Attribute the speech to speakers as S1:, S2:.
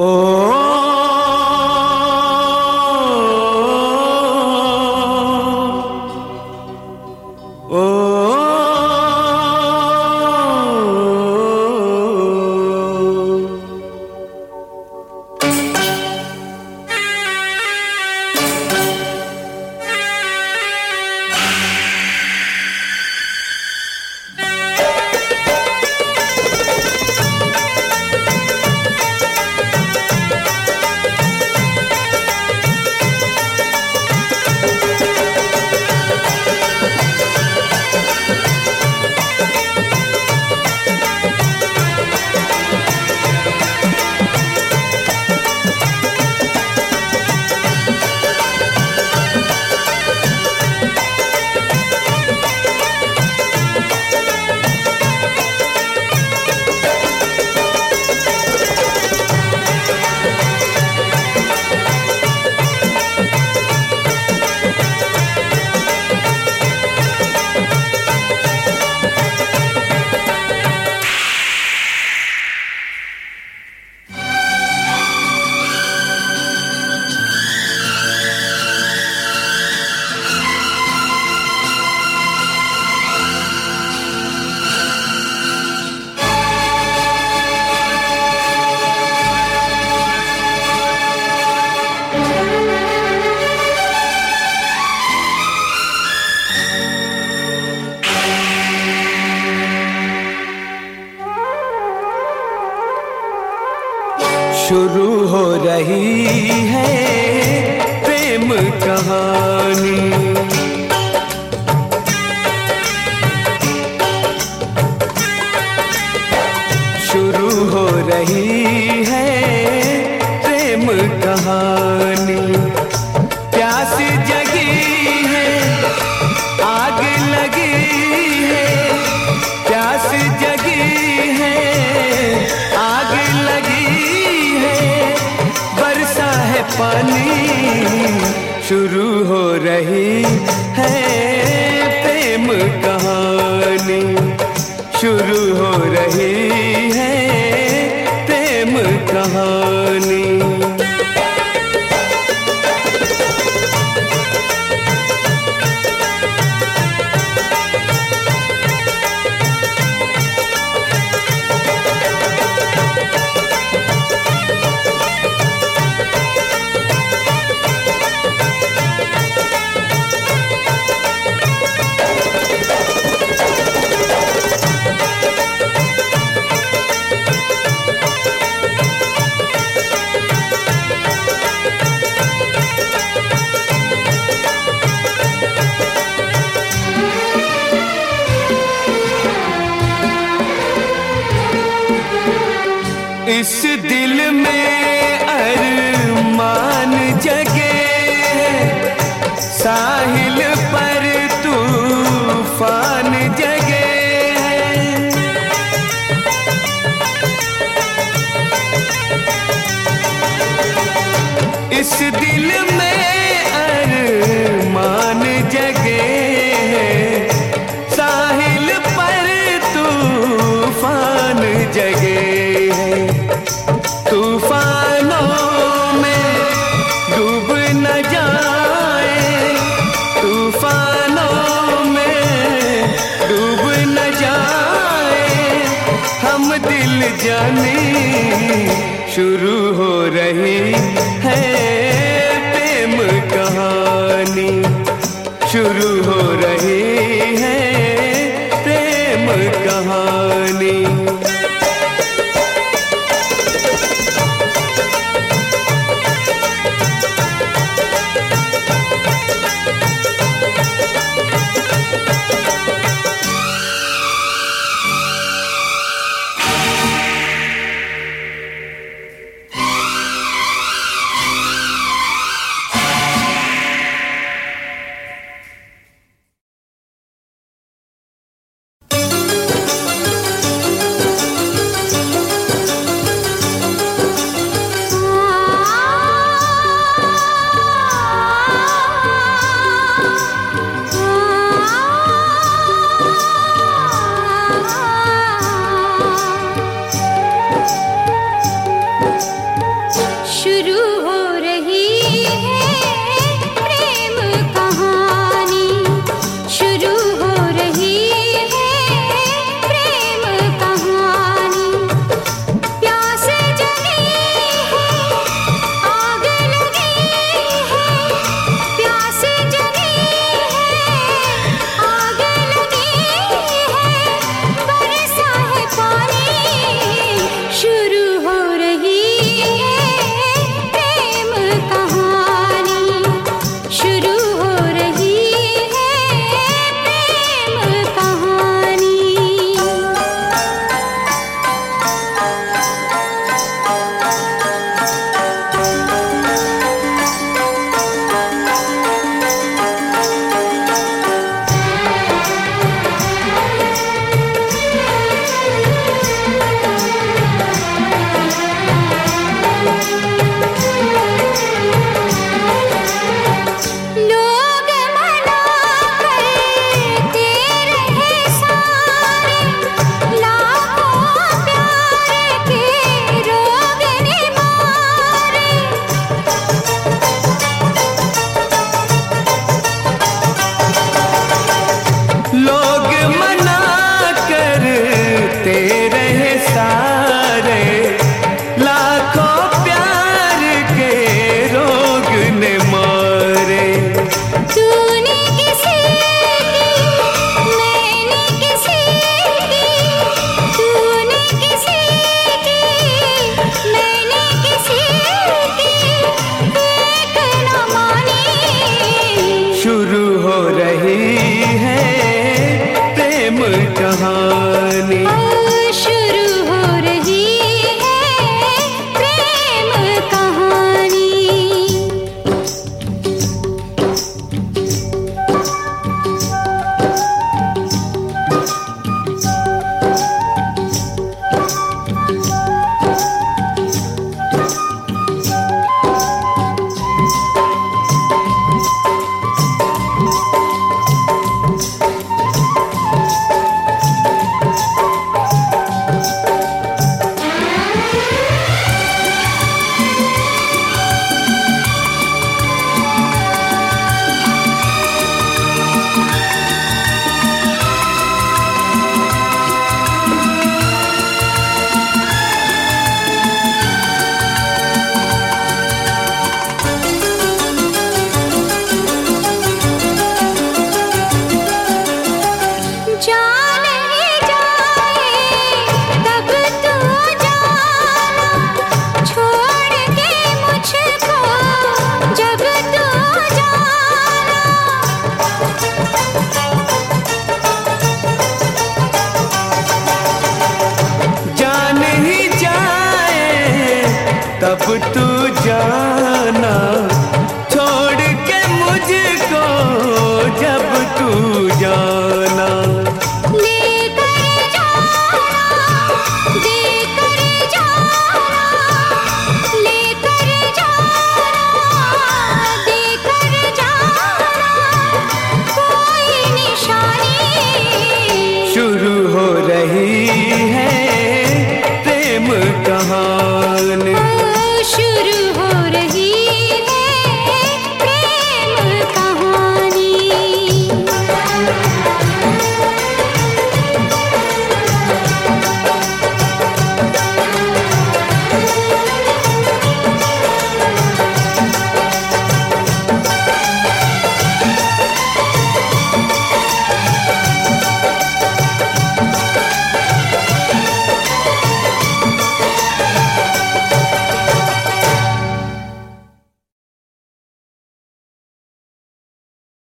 S1: Oh. रही है प्रेम कहानी। रही है प्रेम कहानी शुरू हो रही है। चाहे हम दिल जाने शुरू हो रही है प्रेम कहानी। शुरू हो रही तब तू जाने